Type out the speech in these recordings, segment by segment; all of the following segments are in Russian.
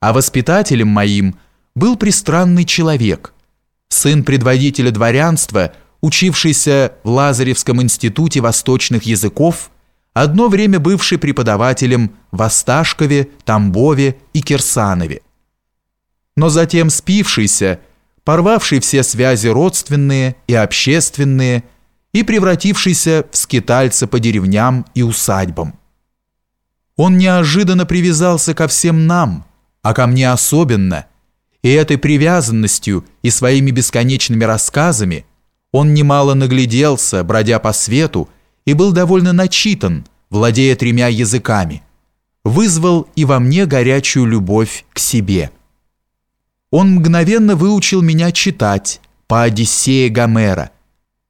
а воспитателем моим был пристранный человек, сын предводителя дворянства, учившийся в Лазаревском институте восточных языков, одно время бывший преподавателем в Осташкове, Тамбове и Кирсанове. Но затем спившийся, порвавший все связи родственные и общественные и превратившийся в скитальца по деревням и усадьбам. Он неожиданно привязался ко всем нам, а ко мне особенно, и этой привязанностью и своими бесконечными рассказами он немало нагляделся, бродя по свету, и был довольно начитан, владея тремя языками, вызвал и во мне горячую любовь к себе. Он мгновенно выучил меня читать по Одиссее Гомера,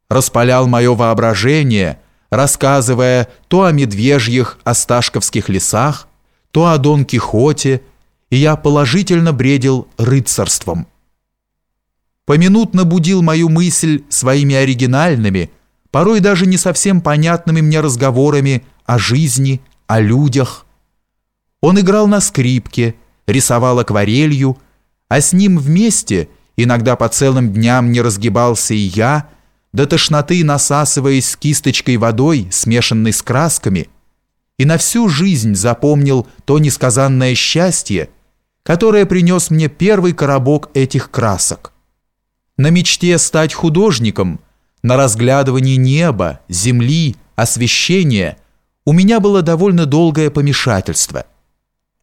распалял мое воображение – рассказывая то о медвежьих осташковских лесах, то о Дон Кихоте, и я положительно бредил рыцарством. Поминутно будил мою мысль своими оригинальными, порой даже не совсем понятными мне разговорами о жизни, о людях. Он играл на скрипке, рисовал акварелью, а с ним вместе, иногда по целым дням не разгибался и я – до тошноты насасываясь кисточкой водой, смешанной с красками, и на всю жизнь запомнил то несказанное счастье, которое принес мне первый коробок этих красок. На мечте стать художником, на разглядывании неба, земли, освещения у меня было довольно долгое помешательство.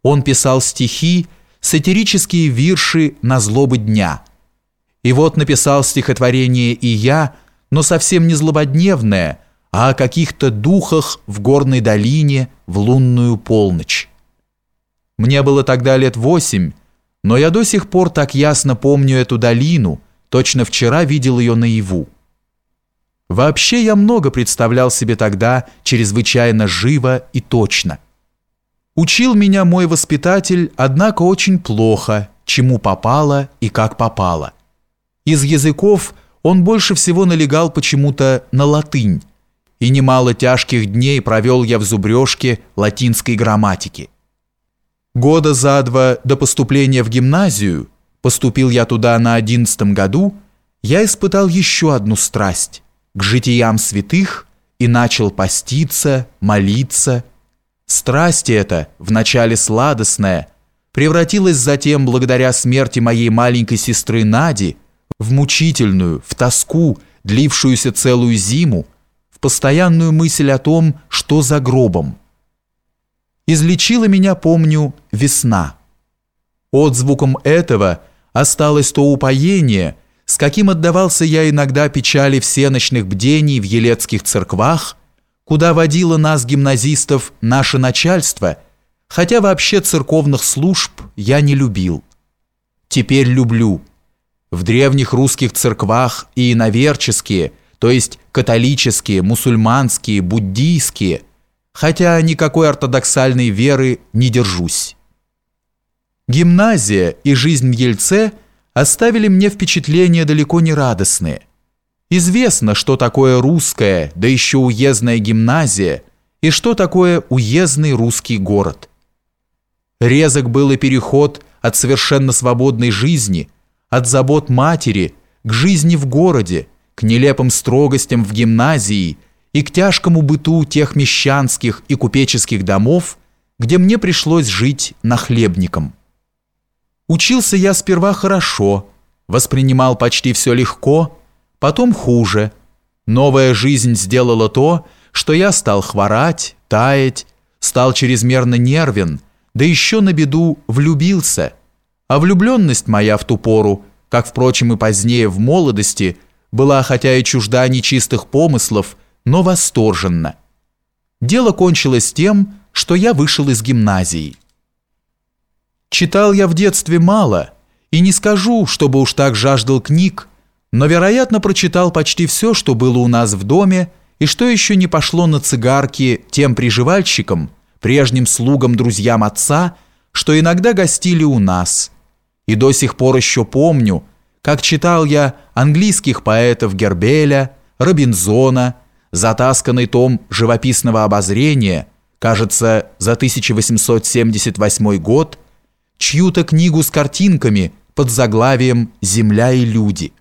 Он писал стихи, сатирические вирши на злобы дня. И вот написал стихотворение и я – но совсем не злободневное, а о каких-то духах в горной долине в лунную полночь. Мне было тогда лет восемь, но я до сих пор так ясно помню эту долину, точно вчера видел ее наяву. Вообще я много представлял себе тогда чрезвычайно живо и точно. Учил меня мой воспитатель, однако очень плохо, чему попало и как попало. Из языков – он больше всего налегал почему-то на латынь, и немало тяжких дней провел я в зубрежке латинской грамматики. Года за два до поступления в гимназию, поступил я туда на одиннадцатом году, я испытал еще одну страсть к житиям святых и начал поститься, молиться. Страсть эта, вначале сладостная, превратилась затем, благодаря смерти моей маленькой сестры Нади, в мучительную, в тоску, длившуюся целую зиму, в постоянную мысль о том, что за гробом. Излечила меня, помню, весна. Отзвуком этого осталось то упоение, с каким отдавался я иногда печали всеночных бдений в елецких церквах, куда водило нас, гимназистов, наше начальство, хотя вообще церковных служб я не любил. Теперь люблю – в древних русских церквах и иноверческие, то есть католические, мусульманские, буддийские, хотя никакой ортодоксальной веры не держусь. Гимназия и жизнь в Ельце оставили мне впечатления далеко не радостные. Известно, что такое русская, да еще уездная гимназия, и что такое уездный русский город. Резок был и переход от совершенно свободной жизни – от забот матери к жизни в городе, к нелепым строгостям в гимназии и к тяжкому быту тех мещанских и купеческих домов, где мне пришлось жить нахлебником. Учился я сперва хорошо, воспринимал почти все легко, потом хуже. Новая жизнь сделала то, что я стал хворать, таять, стал чрезмерно нервен, да еще на беду влюбился – а влюбленность моя в ту пору, как, впрочем, и позднее в молодости, была хотя и чужда нечистых помыслов, но восторженна. Дело кончилось тем, что я вышел из гимназии. Читал я в детстве мало, и не скажу, чтобы уж так жаждал книг, но, вероятно, прочитал почти все, что было у нас в доме, и что еще не пошло на цигарки тем приживальщикам, прежним слугам-друзьям отца, что иногда гостили у нас – и до сих пор еще помню, как читал я английских поэтов Гербеля, Робинзона, затасканный том живописного обозрения, кажется, за 1878 год, чью-то книгу с картинками под заглавием «Земля и люди».